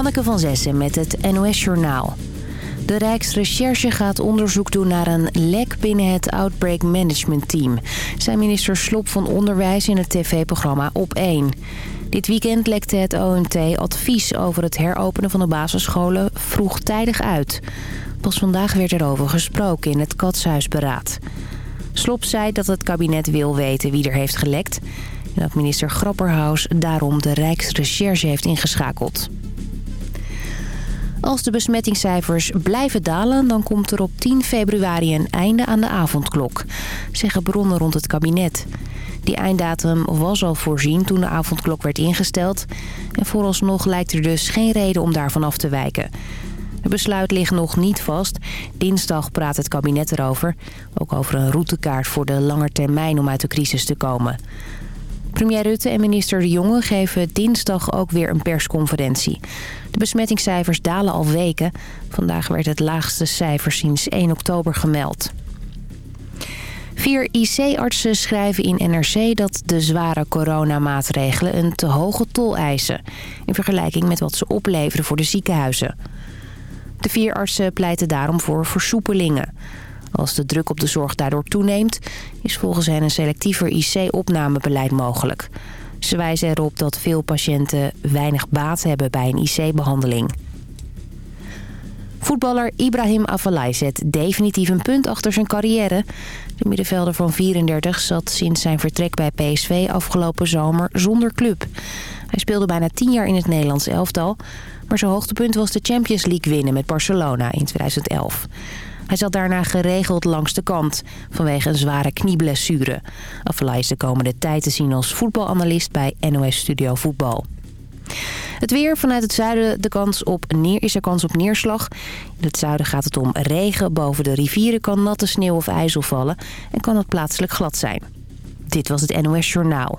Hanneke van Zessen met het NOS Journaal. De Rijksrecherche gaat onderzoek doen naar een lek binnen het Outbreak Management Team... zei minister Slop van Onderwijs in het tv-programma Op1. Dit weekend lekte het OMT advies over het heropenen van de basisscholen vroegtijdig uit. Pas vandaag werd erover gesproken in het Katshuisberaad. Slop zei dat het kabinet wil weten wie er heeft gelekt... en dat minister Grapperhaus daarom de Rijksrecherche heeft ingeschakeld. Als de besmettingscijfers blijven dalen... dan komt er op 10 februari een einde aan de avondklok, zeggen bronnen rond het kabinet. Die einddatum was al voorzien toen de avondklok werd ingesteld... en vooralsnog lijkt er dus geen reden om daarvan af te wijken. Het besluit ligt nog niet vast. Dinsdag praat het kabinet erover. Ook over een routekaart voor de lange termijn om uit de crisis te komen. Premier Rutte en minister De Jonge geven dinsdag ook weer een persconferentie. De besmettingscijfers dalen al weken. Vandaag werd het laagste cijfer sinds 1 oktober gemeld. Vier IC-artsen schrijven in NRC dat de zware coronamaatregelen een te hoge tol eisen... in vergelijking met wat ze opleveren voor de ziekenhuizen. De vier artsen pleiten daarom voor versoepelingen. Als de druk op de zorg daardoor toeneemt... is volgens hen een selectiever IC-opnamebeleid mogelijk. Ze wijzen erop dat veel patiënten weinig baat hebben bij een IC-behandeling. Voetballer Ibrahim Afellay zet definitief een punt achter zijn carrière. De middenvelder van 34 zat sinds zijn vertrek bij PSV afgelopen zomer zonder club. Hij speelde bijna 10 jaar in het Nederlands elftal... maar zijn hoogtepunt was de Champions League winnen met Barcelona in 2011. Hij zat daarna geregeld langs de kant vanwege een zware knieblessure. Afellay is de komende tijd te zien als voetbalanalist bij NOS Studio Voetbal. Het weer vanuit het zuiden de kans op neer, is er kans op neerslag. In het zuiden gaat het om regen. Boven de rivieren kan natte sneeuw of ijzel vallen en kan het plaatselijk glad zijn. Dit was het NOS Journaal.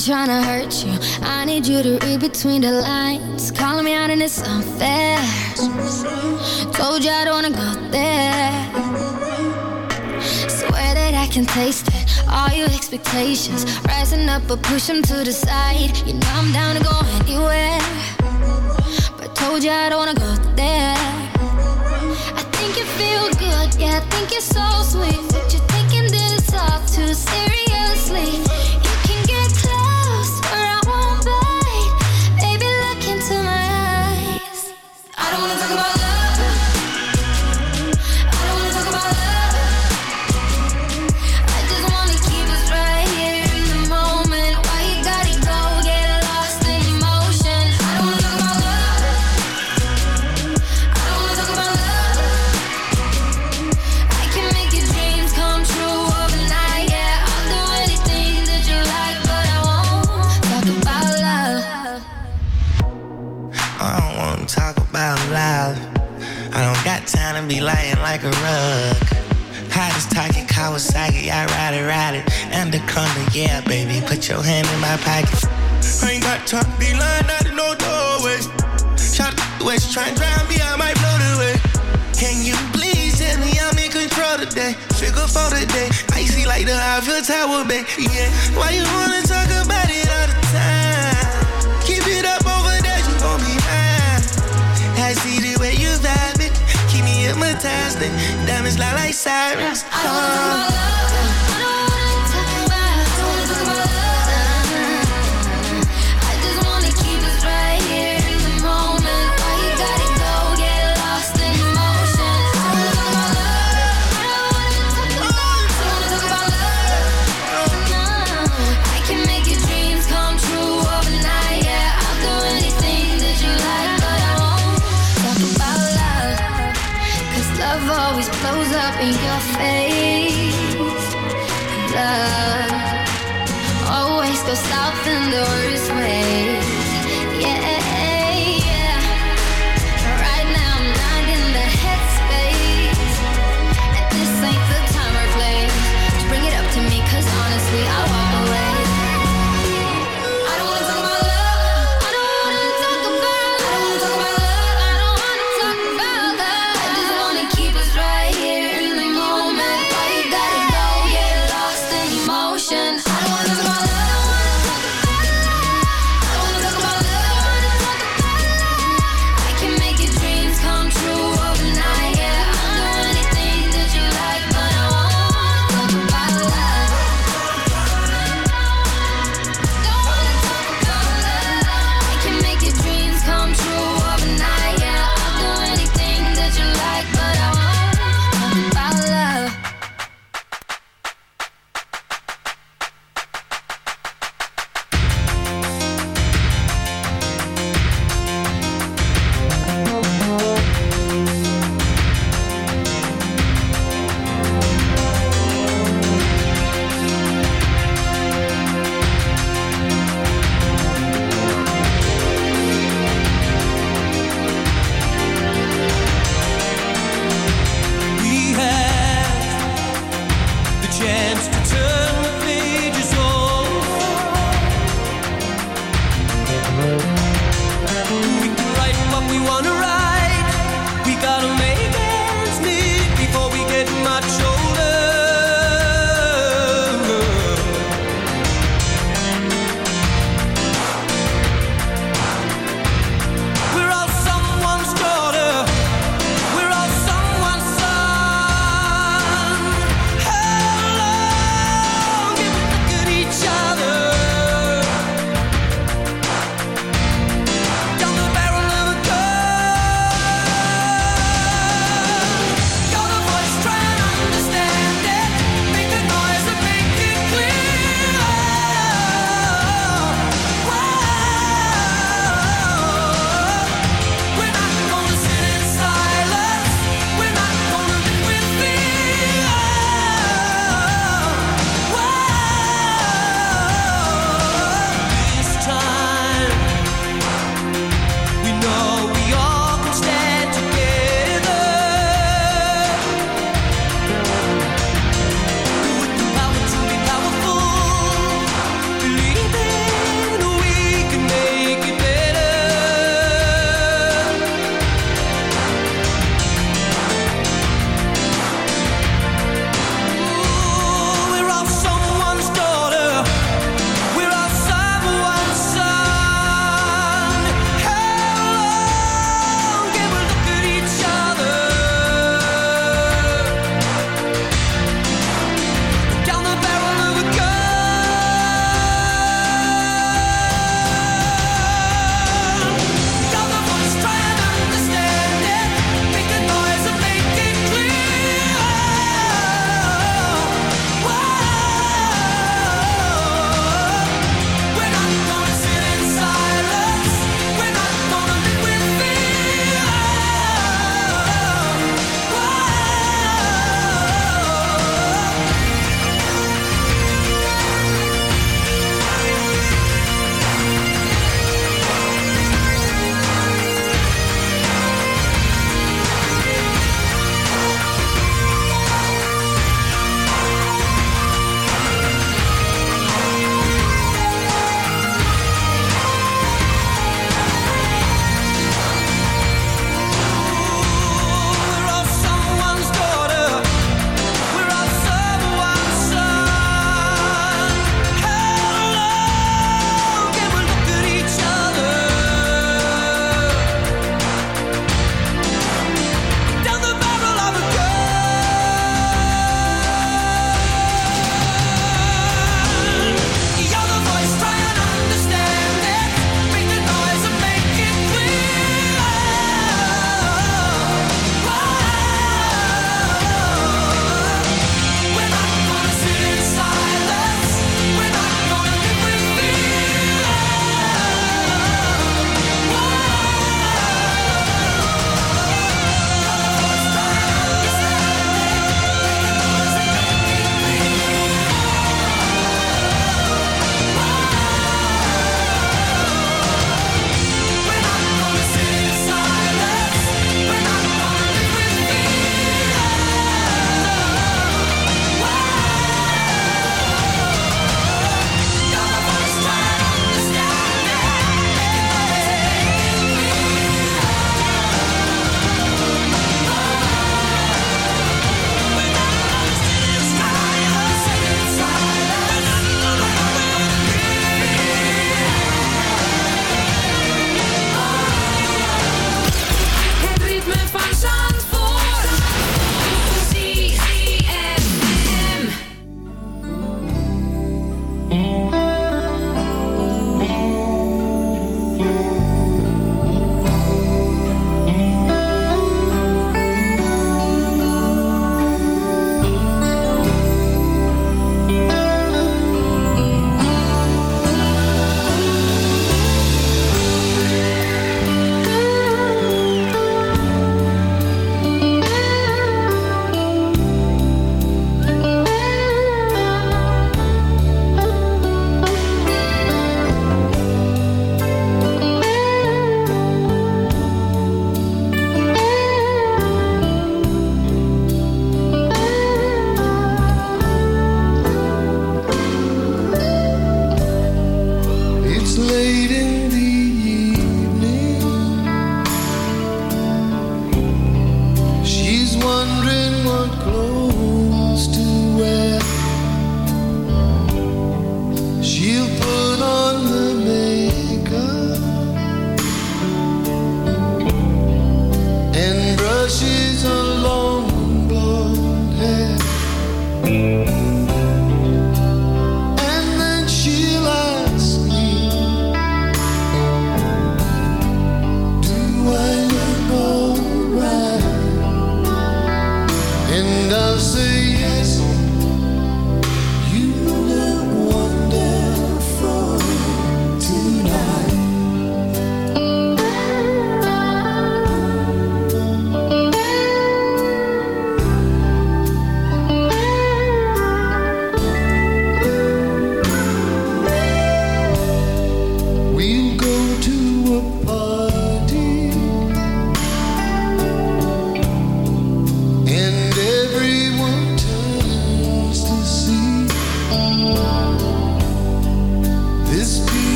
Trying to hurt you. I need you to read between the lines. Calling me out and it's unfair. Told you I don't wanna go there. Swear that I can taste it. All your expectations rising up, but push them to the side. You know I'm down to go anywhere. But told you I don't wanna go there.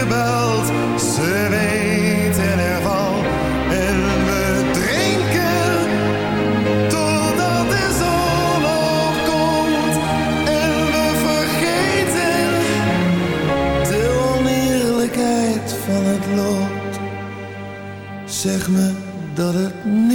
Gebeld, ze weten ervan. En we drinken totdat de zon opkomt. En we vergeten de oneerlijkheid van het lot. Zeg me dat het niet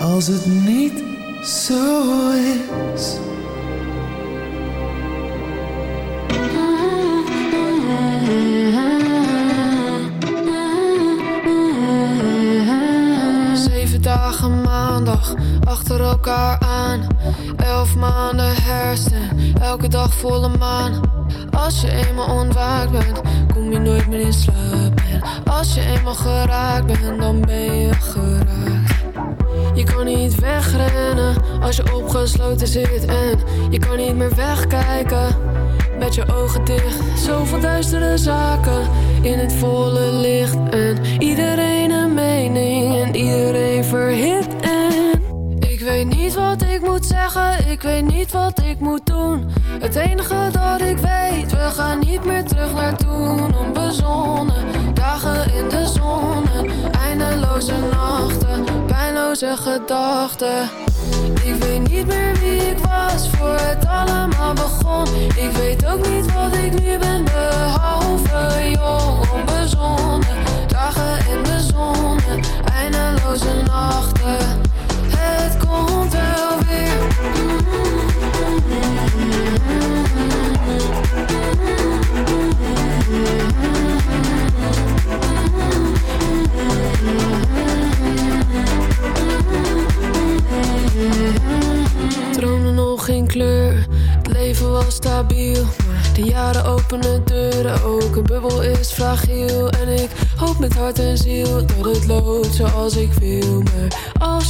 Als het niet zo is. Zeven dagen maandag achter elkaar aan. Elf maanden hersen, elke dag volle maan. Als je eenmaal ontwaakt bent, kom je nooit meer in slaap. Als je eenmaal geraakt bent, dan ben je geraakt. Je kan niet wegrennen als je opgesloten zit. En je kan niet meer wegkijken met je ogen dicht. Zoveel duistere zaken in het volle licht. En iedereen een mening en iedereen verhit. En ik weet niet wat ik moet zeggen, ik weet niet wat ik moet doen. Het enige dat ik weet, we gaan niet meer terug naar toen. Onbezonnen, dagen in de zon. Eindeloze nachten, pijnloze gedachten. Ik weet niet meer wie ik was voor het allemaal begon. Ik weet ook niet wat ik nu ben, behalve jong, onbezonnen. Dagen in de zon, eindeloze nachten. Het komt wel weer. Nog kleur, het leven was stabiel. Maar de jaren openen deuren, ook een bubbel is fragiel. En ik hoop met hart en ziel dat het loopt zoals ik wil. Maar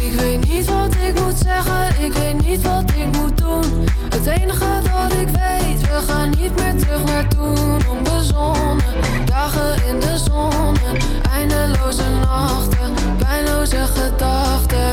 ik weet niet wat ik moet zeggen, ik weet niet wat ik moet doen. Het enige dat ik weet, we gaan niet meer terug naar toen. Onbezonnen, dagen in de zon. Eindeloze nachten, pijnloze gedachten.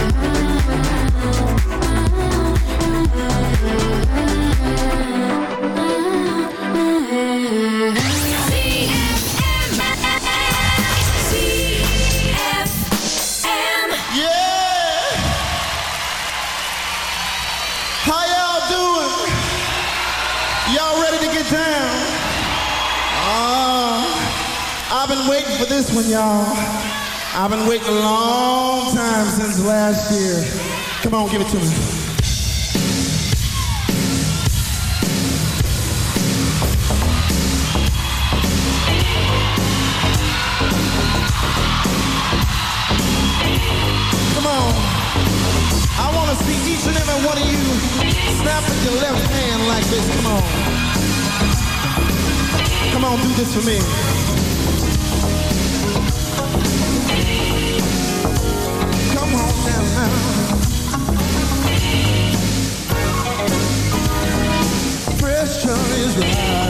Waiting for this one, y'all. I've been waiting a long time since last year. Come on, give it to me. On I want to see each and every one of you your left hand like this. Come on. Come on, do this for me.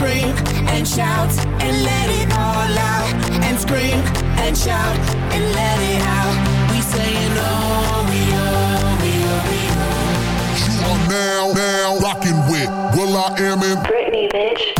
Scream and shout and let it all out. And scream and shout and let it out. We saying oh, we oh, we oh, we oh. You are now, now rocking with Will I Am in Britney, bitch.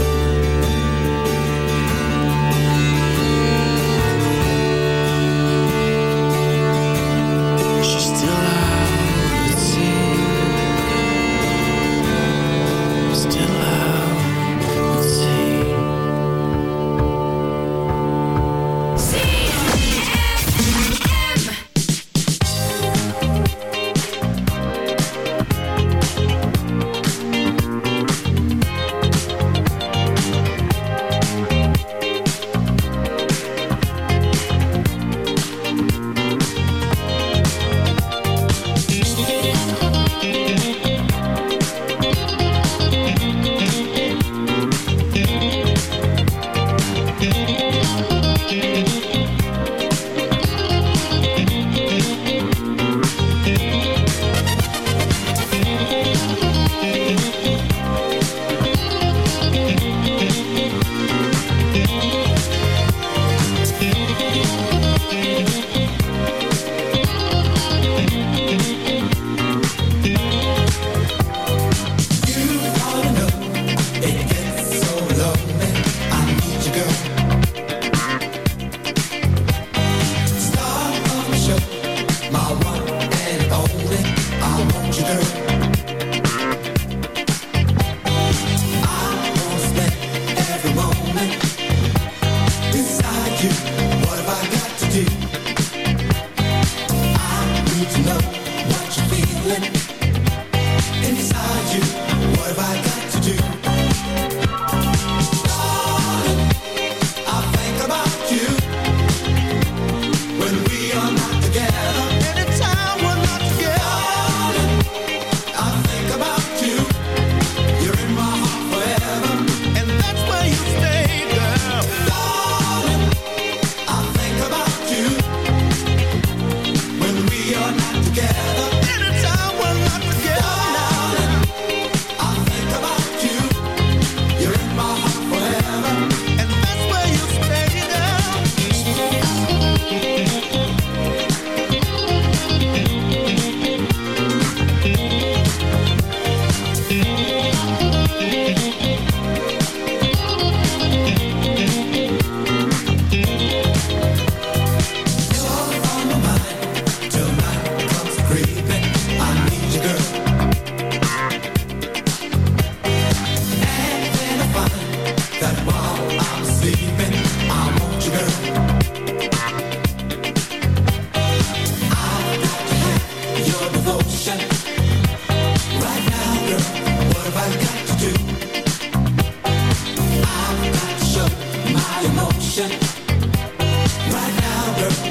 Doctor.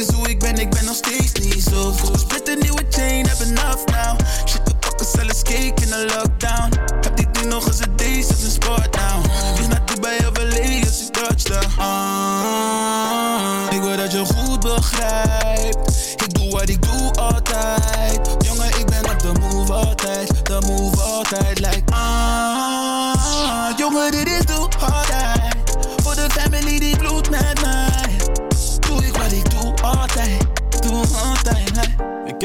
Eens hoe ik ben, ik ben nog steeds niet zo goed. Split een nieuwe chain, heb enough now. Shit, we pakken zelfs cake in de lockdown. Heb dit ding nog eens een deze, is een sport now. Vlieg naar Dubai of LA als ik touchdown. Ah, ik wil dat je goed begrijpt. Ik doe wat ik doe altijd. Jongen, ik ben op de move altijd. De move altijd, like ah.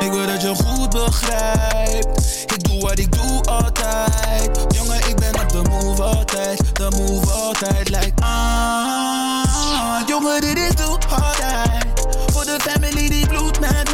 ik wil dat je goed begrijpt. Ik doe wat ik doe altijd. Jongen, ik ben op de move altijd. De move altijd, like ah. Jongen, dit is doe altijd. Voor de family die bloed met